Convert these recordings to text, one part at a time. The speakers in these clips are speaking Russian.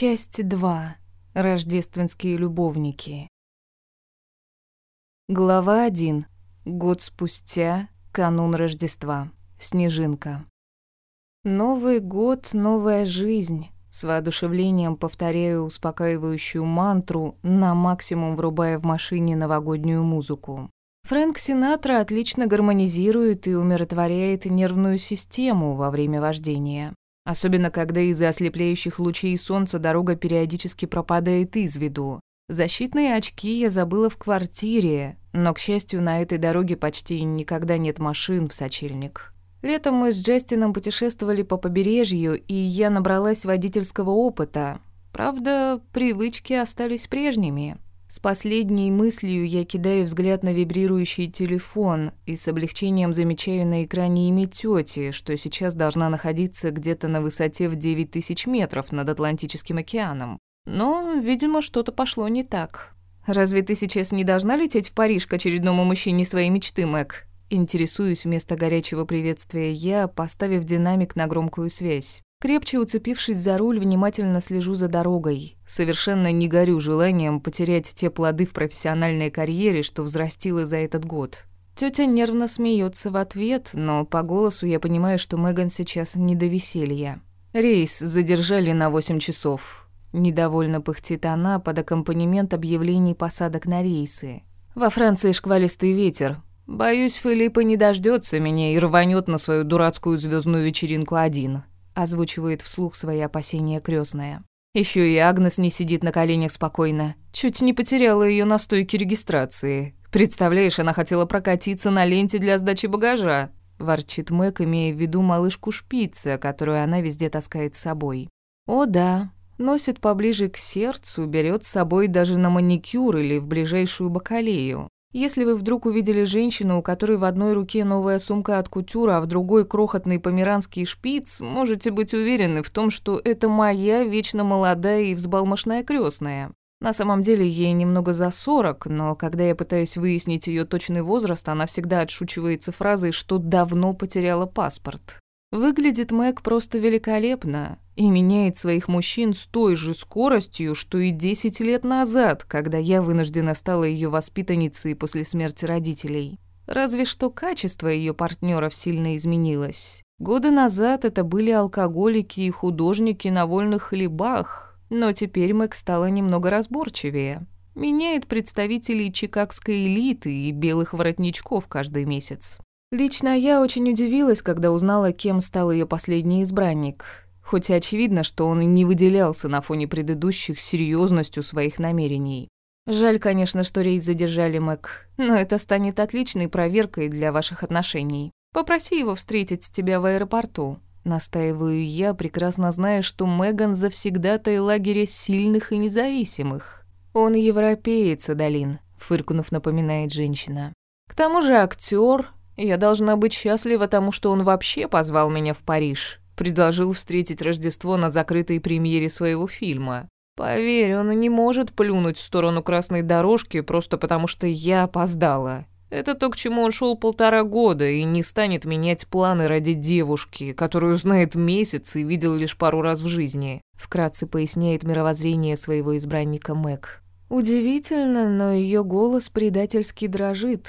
Часть 2. Рождественские любовники. Глава 1. Год спустя, канун Рождества. Снежинка. Новый год, новая жизнь. С воодушевлением повторяю успокаивающую мантру, на максимум врубая в машине новогоднюю музыку. Фрэнк Синатра отлично гармонизирует и умиротворяет нервную систему во время вождения. Особенно, когда из-за ослепляющих лучей солнца дорога периодически пропадает из виду. Защитные очки я забыла в квартире, но, к счастью, на этой дороге почти никогда нет машин в сочельник. Летом мы с Джастином путешествовали по побережью, и я набралась водительского опыта. Правда, привычки остались прежними. С последней мыслью я кидаю взгляд на вибрирующий телефон и с облегчением замечаю на экране имя тёти, что сейчас должна находиться где-то на высоте в 9000 метров над Атлантическим океаном. Но, видимо, что-то пошло не так. «Разве ты сейчас не должна лететь в Париж к очередному мужчине своей мечты, Мэг?» Интересуюсь вместо горячего приветствия я, поставив динамик на громкую связь. Крепче уцепившись за руль, внимательно слежу за дорогой. Совершенно не горю желанием потерять те плоды в профессиональной карьере, что взрастила за этот год. Тётя нервно смеется в ответ, но по голосу я понимаю, что Меган сейчас не до веселья. Рейс задержали на 8 часов. Недовольно пыхтит она под аккомпанемент объявлений посадок на рейсы. Во Франции шквалистый ветер. Боюсь, Филиппа не дождется меня и рванет на свою дурацкую звездную вечеринку один озвучивает вслух свои опасения крестная. Еще и Агнес не сидит на коленях спокойно. Чуть не потеряла ее на стойке регистрации. Представляешь, она хотела прокатиться на ленте для сдачи багажа. Ворчит Мэг, имея в виду малышку Шпица, которую она везде таскает с собой. О да, носит поближе к сердцу, берет с собой даже на маникюр или в ближайшую бакалею. Если вы вдруг увидели женщину, у которой в одной руке новая сумка от кутюра, а в другой крохотный померанский шпиц, можете быть уверены в том, что это моя вечно молодая и взбалмошная крестная. На самом деле ей немного за сорок, но когда я пытаюсь выяснить ее точный возраст, она всегда отшучивается фразой, что давно потеряла паспорт. Выглядит Мэг просто великолепно и меняет своих мужчин с той же скоростью, что и 10 лет назад, когда я вынуждена стала ее воспитанницей после смерти родителей. Разве что качество ее партнеров сильно изменилось. Годы назад это были алкоголики и художники на вольных хлебах, но теперь Мэг стала немного разборчивее. Меняет представителей чикагской элиты и белых воротничков каждый месяц. Лично я очень удивилась, когда узнала, кем стал ее последний избранник. Хоть и очевидно, что он и не выделялся на фоне предыдущих серьезностью своих намерений. Жаль, конечно, что рейс задержали, Мэг, но это станет отличной проверкой для ваших отношений. Попроси его встретить тебя в аэропорту. Настаиваю я, прекрасно зная, что Меган завсегдатай лагеря сильных и независимых. Он европеец, Адалин, фыркнув, напоминает женщина. К тому же актер, я должна быть счастлива тому, что он вообще позвал меня в Париж. Предложил встретить Рождество на закрытой премьере своего фильма. Поверь, он не может плюнуть в сторону красной дорожки просто потому, что я опоздала. Это то, к чему он шел полтора года, и не станет менять планы ради девушки, которую знает месяц и видел лишь пару раз в жизни. Вкратце поясняет мировоззрение своего избранника Мэг. Удивительно, но ее голос предательски дрожит.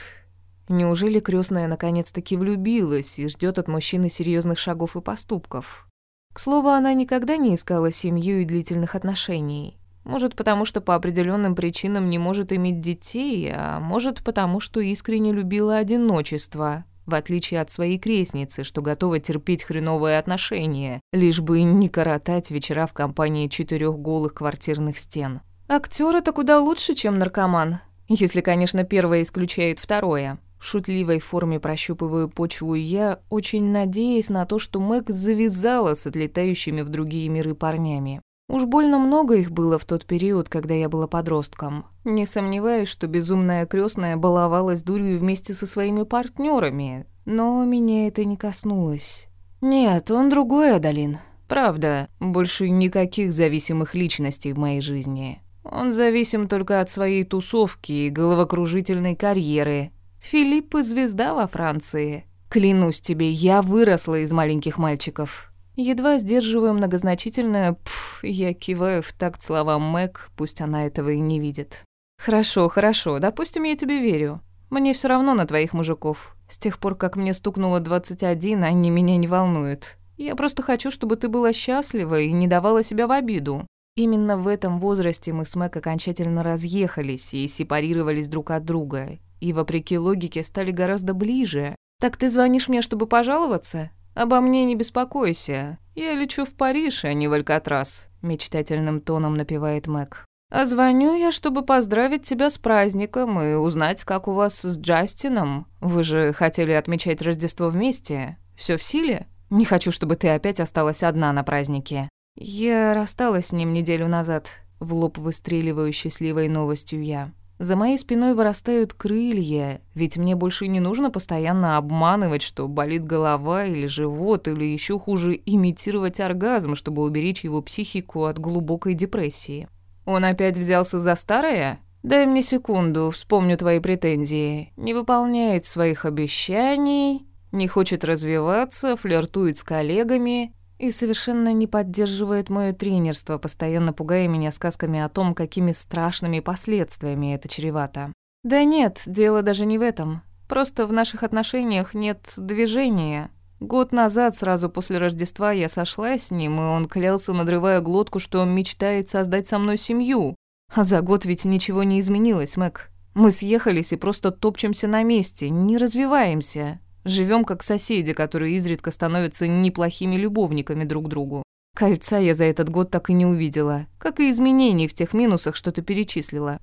Неужели крестная наконец-таки влюбилась и ждет от мужчины серьезных шагов и поступков? К слову, она никогда не искала семью и длительных отношений. Может, потому что по определенным причинам не может иметь детей, а может, потому что искренне любила одиночество, в отличие от своей крестницы, что готова терпеть хреновые отношения, лишь бы не коротать вечера в компании четырех голых квартирных стен. Актер это куда лучше, чем наркоман, если, конечно, первое исключает второе. В шутливой форме прощупываю почву я, очень надеясь на то, что Мэг завязала с отлетающими в другие миры парнями. Уж больно много их было в тот период, когда я была подростком. Не сомневаюсь, что безумная крестная баловалась дурью вместе со своими партнерами, но меня это не коснулось. Нет, он другой, Адалин. Правда, больше никаких зависимых личностей в моей жизни. Он зависим только от своей тусовки и головокружительной карьеры, Филипп – звезда во Франции. Клянусь тебе, я выросла из маленьких мальчиков. Едва сдерживаю многозначительное «пф» я киваю в такт словам Мэг, пусть она этого и не видит. «Хорошо, хорошо, допустим, я тебе верю. Мне все равно на твоих мужиков. С тех пор, как мне стукнуло 21, они меня не волнуют. Я просто хочу, чтобы ты была счастлива и не давала себя в обиду. Именно в этом возрасте мы с Мэг окончательно разъехались и сепарировались друг от друга, и, вопреки логике, стали гораздо ближе. Так ты звонишь мне, чтобы пожаловаться? Обо мне не беспокойся. Я лечу в Париж, а не в Алькатрас», — мечтательным тоном напевает Мэг. «А звоню я, чтобы поздравить тебя с праздником и узнать, как у вас с Джастином. Вы же хотели отмечать Рождество вместе. Все в силе? Не хочу, чтобы ты опять осталась одна на празднике». «Я рассталась с ним неделю назад», — в лоб выстреливаю счастливой новостью я. За моей спиной вырастают крылья, ведь мне больше не нужно постоянно обманывать, что болит голова или живот, или еще хуже имитировать оргазм, чтобы уберечь его психику от глубокой депрессии. Он опять взялся за старое? Дай мне секунду, вспомню твои претензии. Не выполняет своих обещаний, не хочет развиваться, флиртует с коллегами и совершенно не поддерживает мое тренерство, постоянно пугая меня сказками о том, какими страшными последствиями это чревато. Да нет, дело даже не в этом. Просто в наших отношениях нет движения. Год назад, сразу после Рождества, я сошла с ним, и он клялся, надрывая глотку, что он мечтает создать со мной семью. А за год ведь ничего не изменилось, Мэг. Мы съехались и просто топчемся на месте, не развиваемся. Живем как соседи, которые изредка становятся неплохими любовниками друг другу. Кольца я за этот год так и не увидела, как и изменений в тех минусах, что ты перечислила.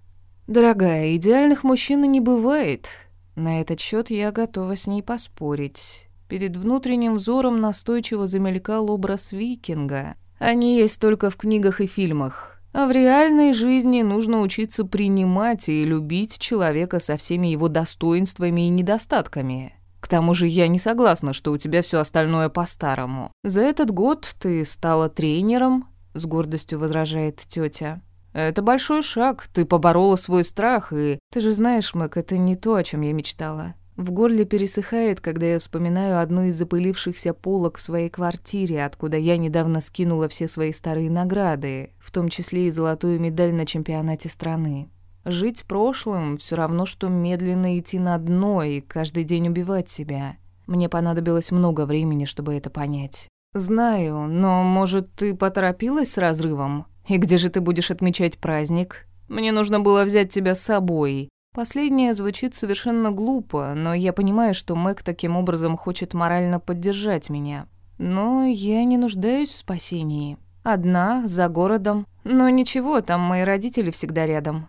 Дорогая, идеальных мужчин не бывает. На этот счет я готова с ней поспорить. Перед внутренним взором настойчиво замелькал образ викинга. Они есть только в книгах и фильмах. А в реальной жизни нужно учиться принимать и любить человека со всеми его достоинствами и недостатками. К тому же я не согласна, что у тебя все остальное по-старому. За этот год ты стала тренером, с гордостью возражает тетя. Это большой шаг, ты поборола свой страх, и... Ты же знаешь, Мэг, это не то, о чем я мечтала. В горле пересыхает, когда я вспоминаю одну из запылившихся полок в своей квартире, откуда я недавно скинула все свои старые награды, в том числе и золотую медаль на чемпионате страны. Жить прошлым все равно, что медленно идти на дно и каждый день убивать себя. Мне понадобилось много времени, чтобы это понять. Знаю, но, может, ты поторопилась с разрывом? И где же ты будешь отмечать праздник? Мне нужно было взять тебя с собой. Последнее звучит совершенно глупо, но я понимаю, что Мэг таким образом хочет морально поддержать меня. Но я не нуждаюсь в спасении. Одна, за городом. Но ничего, там мои родители всегда рядом.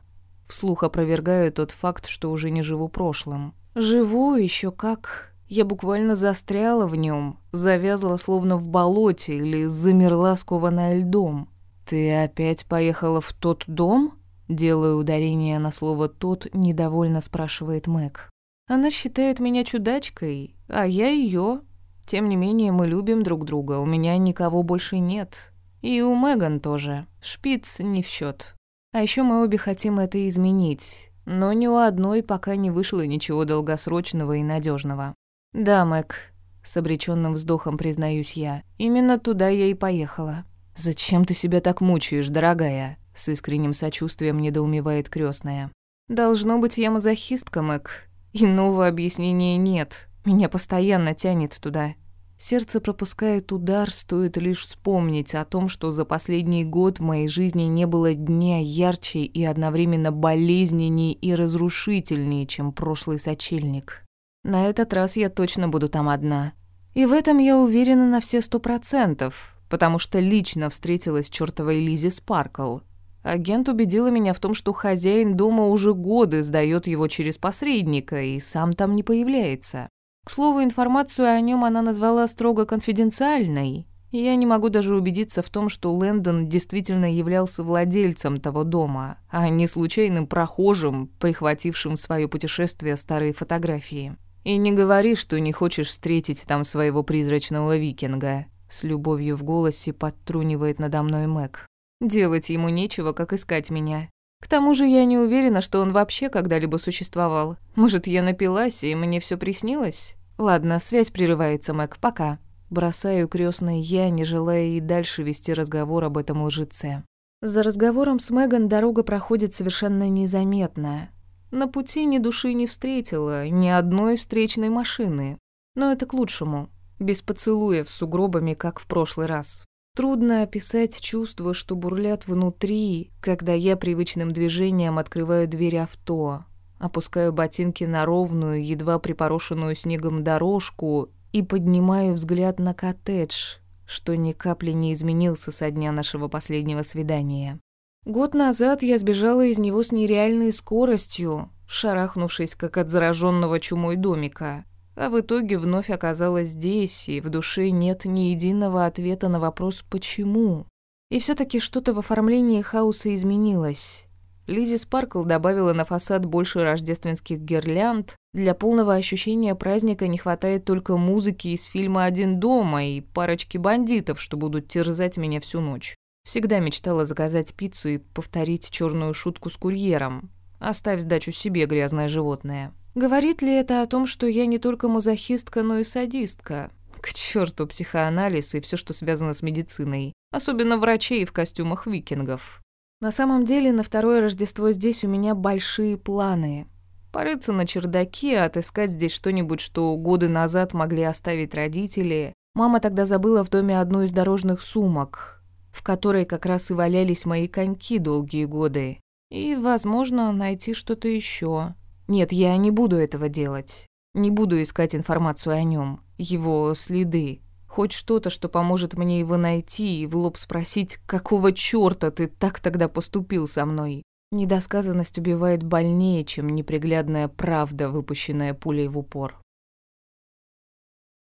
Вслух опровергаю тот факт, что уже не живу прошлым. Живу еще как. Я буквально застряла в нем, завязла словно в болоте или замерла скованная льдом. Ты опять поехала в тот дом? Делаю ударение на слово «тот», недовольно спрашивает Мэг. Она считает меня чудачкой, а я ее. Тем не менее, мы любим друг друга, у меня никого больше нет. И у Меган тоже. Шпиц не в счет. А еще мы обе хотим это изменить, но ни у одной пока не вышло ничего долгосрочного и надежного. Да, Мэг, с обреченным вздохом признаюсь я. Именно туда я и поехала. Зачем ты себя так мучаешь, дорогая? С искренним сочувствием недоумевает крестная. Должно быть, я мазохистка, Мэг. Иного объяснения нет. Меня постоянно тянет туда. Сердце пропускает удар, стоит лишь вспомнить о том, что за последний год в моей жизни не было дня ярче и одновременно болезненнее и разрушительнее, чем прошлый сочельник. На этот раз я точно буду там одна. И в этом я уверена на все сто процентов, потому что лично встретилась чертовой Лизи Спаркл. Агент убедила меня в том, что хозяин дома уже годы сдает его через посредника и сам там не появляется. К слову, информацию о нем она назвала строго конфиденциальной. И я не могу даже убедиться в том, что Лэндон действительно являлся владельцем того дома, а не случайным прохожим, прихватившим в своё путешествие старые фотографии. И не говори, что не хочешь встретить там своего призрачного викинга. С любовью в голосе подтрунивает надо мной Мэг. Делать ему нечего, как искать меня. К тому же я не уверена, что он вообще когда-либо существовал. Может, я напилась, и мне все приснилось? Ладно, связь прерывается, Мэг, пока. Бросаю крестной я, не желая и дальше вести разговор об этом лжеце. За разговором с Меган дорога проходит совершенно незаметно. На пути ни души не встретила, ни одной встречной машины. Но это к лучшему. Без поцелуев с сугробами, как в прошлый раз. Трудно описать чувства, что бурлят внутри, когда я привычным движением открываю дверь авто, опускаю ботинки на ровную, едва припорошенную снегом дорожку и поднимаю взгляд на коттедж, что ни капли не изменился со дня нашего последнего свидания. Год назад я сбежала из него с нереальной скоростью, шарахнувшись как от зараженного чумой домика, а в итоге вновь оказалась здесь, и в душе нет ни единого ответа на вопрос «почему?». И все таки что-то в оформлении хаоса изменилось. Лизи Спаркл добавила на фасад больше рождественских гирлянд. Для полного ощущения праздника не хватает только музыки из фильма «Один дома» и парочки бандитов, что будут терзать меня всю ночь. Всегда мечтала заказать пиццу и повторить черную шутку с курьером. «Оставь сдачу себе, грязное животное». Говорит ли это о том, что я не только мазохистка, но и садистка? К черту психоанализ и все, что связано с медициной. Особенно врачей в костюмах викингов. На самом деле, на второе Рождество здесь у меня большие планы. Порыться на чердаке, отыскать здесь что-нибудь, что годы назад могли оставить родители. Мама тогда забыла в доме одну из дорожных сумок, в которой как раз и валялись мои коньки долгие годы. И, возможно, найти что-то еще. Нет, я не буду этого делать. Не буду искать информацию о нем, его следы. Хоть что-то, что поможет мне его найти и в лоб спросить, какого чёрта ты так тогда поступил со мной. Недосказанность убивает больнее, чем неприглядная правда, выпущенная пулей в упор.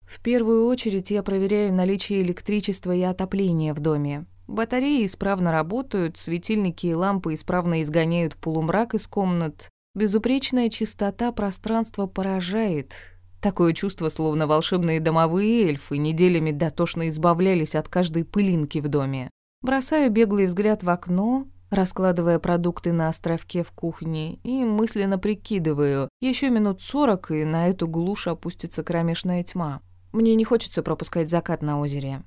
В первую очередь я проверяю наличие электричества и отопления в доме. Батареи исправно работают, светильники и лампы исправно изгоняют полумрак из комнат. Безупречная чистота пространства поражает, Такое чувство, словно волшебные домовые эльфы неделями дотошно избавлялись от каждой пылинки в доме. Бросаю беглый взгляд в окно, раскладывая продукты на островке в кухне, и мысленно прикидываю, еще минут сорок, и на эту глушь опустится кромешная тьма. Мне не хочется пропускать закат на озере.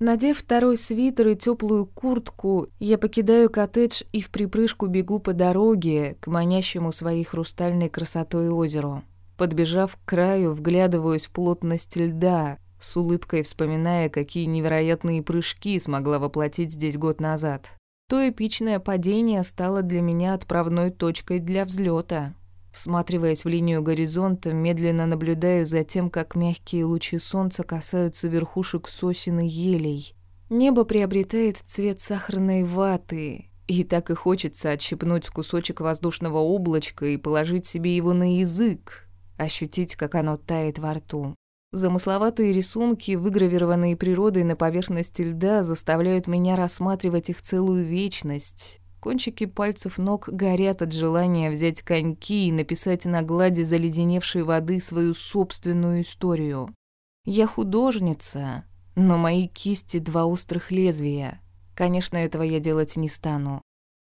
Надев второй свитер и теплую куртку, я покидаю коттедж и в припрыжку бегу по дороге к манящему своей хрустальной красотой озеру. Подбежав к краю, вглядываюсь в плотность льда, с улыбкой вспоминая, какие невероятные прыжки смогла воплотить здесь год назад. То эпичное падение стало для меня отправной точкой для взлета. Всматриваясь в линию горизонта, медленно наблюдаю за тем, как мягкие лучи солнца касаются верхушек сосен и елей. Небо приобретает цвет сахарной ваты, и так и хочется отщипнуть кусочек воздушного облачка и положить себе его на язык, ощутить, как оно тает во рту. Замысловатые рисунки, выгравированные природой на поверхности льда, заставляют меня рассматривать их целую вечность. Кончики пальцев ног горят от желания взять коньки и написать на глади заледеневшей воды свою собственную историю. Я художница, но мои кисти — два острых лезвия. Конечно, этого я делать не стану.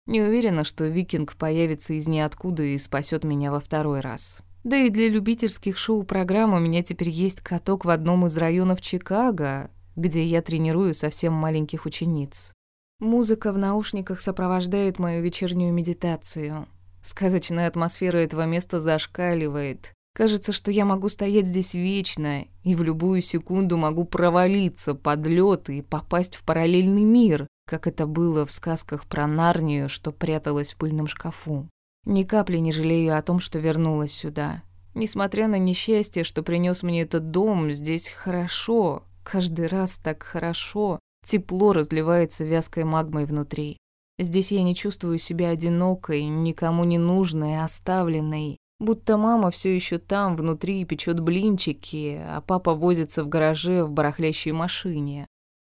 Не уверена, что викинг появится из ниоткуда и спасет меня во второй раз. Да и для любительских шоу-программ у меня теперь есть каток в одном из районов Чикаго, где я тренирую совсем маленьких учениц. Музыка в наушниках сопровождает мою вечернюю медитацию. Сказочная атмосфера этого места зашкаливает. Кажется, что я могу стоять здесь вечно и в любую секунду могу провалиться под лед и попасть в параллельный мир, как это было в сказках про Нарнию, что пряталась в пыльном шкафу. Ни капли не жалею о том, что вернулась сюда. Несмотря на несчастье, что принес мне этот дом, здесь хорошо. Каждый раз так хорошо. Тепло разливается вязкой магмой внутри. Здесь я не чувствую себя одинокой, никому не нужной, оставленной. Будто мама все еще там, внутри, печет блинчики, а папа возится в гараже в барахлящей машине.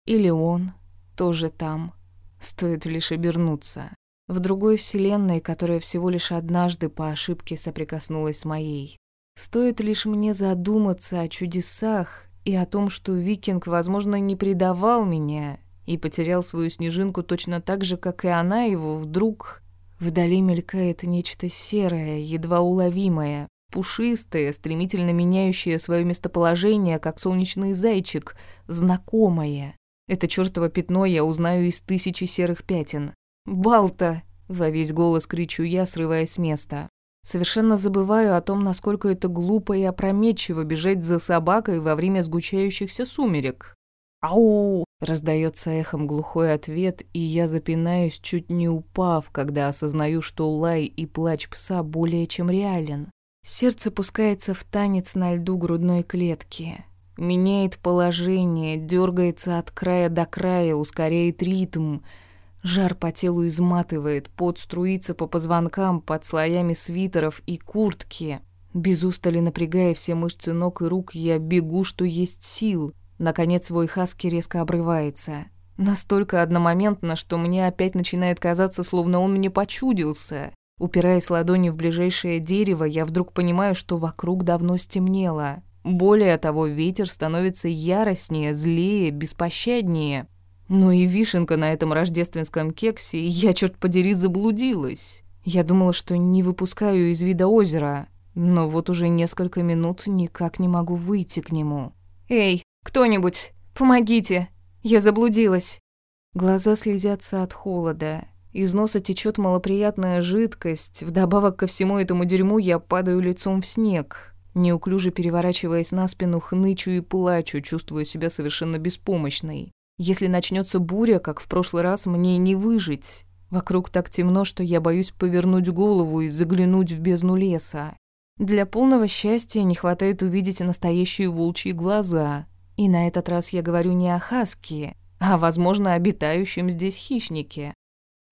Или он тоже там. Стоит лишь обернуться в другой вселенной, которая всего лишь однажды по ошибке соприкоснулась с моей. Стоит лишь мне задуматься о чудесах и о том, что викинг, возможно, не предавал меня и потерял свою снежинку точно так же, как и она его, вдруг вдали мелькает нечто серое, едва уловимое, пушистое, стремительно меняющее свое местоположение, как солнечный зайчик, знакомое. Это чёртово пятно я узнаю из тысячи серых пятен. «Балта!» — во весь голос кричу я, срываясь с места. Совершенно забываю о том, насколько это глупо и опрометчиво бежать за собакой во время сгущающихся сумерек. «Ау!» — раздается эхом глухой ответ, и я запинаюсь, чуть не упав, когда осознаю, что лай и плач пса более чем реален. Сердце пускается в танец на льду грудной клетки. Меняет положение, дергается от края до края, ускоряет ритм. Жар по телу изматывает, пот струится по позвонкам под слоями свитеров и куртки. Без устали напрягая все мышцы ног и рук, я бегу, что есть сил. Наконец свой хаски резко обрывается. Настолько одномоментно, что мне опять начинает казаться, словно он мне почудился. Упираясь ладонью в ближайшее дерево, я вдруг понимаю, что вокруг давно стемнело. Более того, ветер становится яростнее, злее, беспощаднее. Ну и вишенка на этом рождественском кексе, я, черт подери, заблудилась. Я думала, что не выпускаю из вида озера, но вот уже несколько минут никак не могу выйти к нему. «Эй, кто-нибудь, помогите! Я заблудилась!» Глаза слезятся от холода. Из носа течет малоприятная жидкость. Вдобавок ко всему этому дерьму я падаю лицом в снег. Неуклюже переворачиваясь на спину, хнычу и плачу, чувствуя себя совершенно беспомощной. Если начнется буря, как в прошлый раз, мне не выжить. Вокруг так темно, что я боюсь повернуть голову и заглянуть в бездну леса. Для полного счастья не хватает увидеть настоящие волчьи глаза. И на этот раз я говорю не о хаске, а, возможно, обитающем здесь хищнике.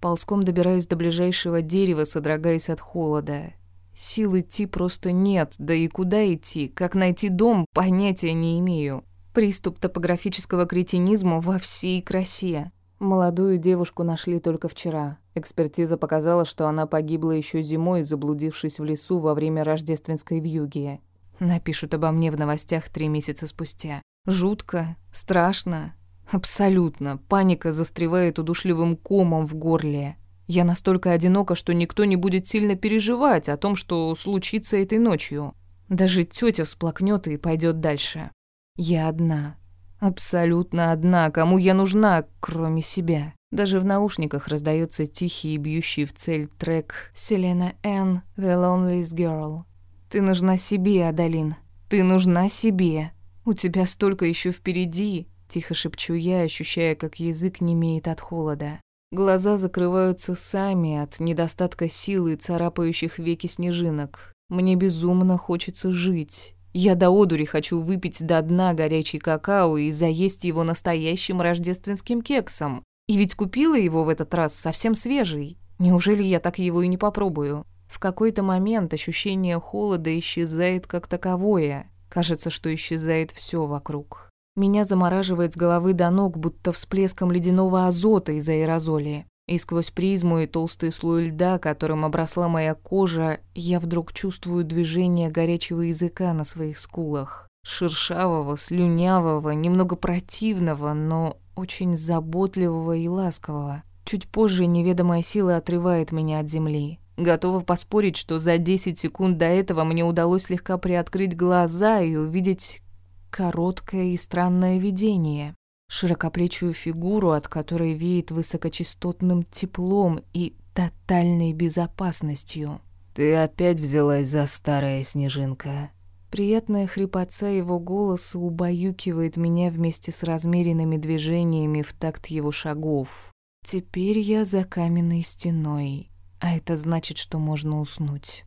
Ползком добираюсь до ближайшего дерева, содрогаясь от холода. Сил идти просто нет, да и куда идти, как найти дом, понятия не имею. Приступ топографического кретинизма во всей красе. Молодую девушку нашли только вчера. Экспертиза показала, что она погибла еще зимой, заблудившись в лесу во время рождественской вьюги. Напишут обо мне в новостях три месяца спустя. Жутко, страшно, абсолютно. Паника застревает удушливым комом в горле. Я настолько одинока, что никто не будет сильно переживать о том, что случится этой ночью. Даже тетя всплакнет и пойдет дальше. Я одна. Абсолютно одна. Кому я нужна, кроме себя? Даже в наушниках раздается тихий и бьющий в цель трек «Селена Н. The Loneliest Girl». Ты нужна себе, Адалин. Ты нужна себе. У тебя столько еще впереди, тихо шепчу я, ощущая, как язык немеет от холода. Глаза закрываются сами от недостатка силы царапающих веки снежинок. Мне безумно хочется жить. Я до одури хочу выпить до дна горячий какао и заесть его настоящим рождественским кексом. И ведь купила его в этот раз совсем свежий. Неужели я так его и не попробую? В какой-то момент ощущение холода исчезает как таковое. Кажется, что исчезает все вокруг. Меня замораживает с головы до ног, будто всплеском ледяного азота из аэрозоли. И сквозь призму и толстый слой льда, которым обросла моя кожа, я вдруг чувствую движение горячего языка на своих скулах. Шершавого, слюнявого, немного противного, но очень заботливого и ласкового. Чуть позже неведомая сила отрывает меня от земли. Готова поспорить, что за 10 секунд до этого мне удалось слегка приоткрыть глаза и увидеть короткое и странное видение. Широкоплечую фигуру, от которой веет высокочастотным теплом и тотальной безопасностью. «Ты опять взялась за старая снежинка?» Приятная хрипотца его голоса убаюкивает меня вместе с размеренными движениями в такт его шагов. Теперь я за каменной стеной, а это значит, что можно уснуть.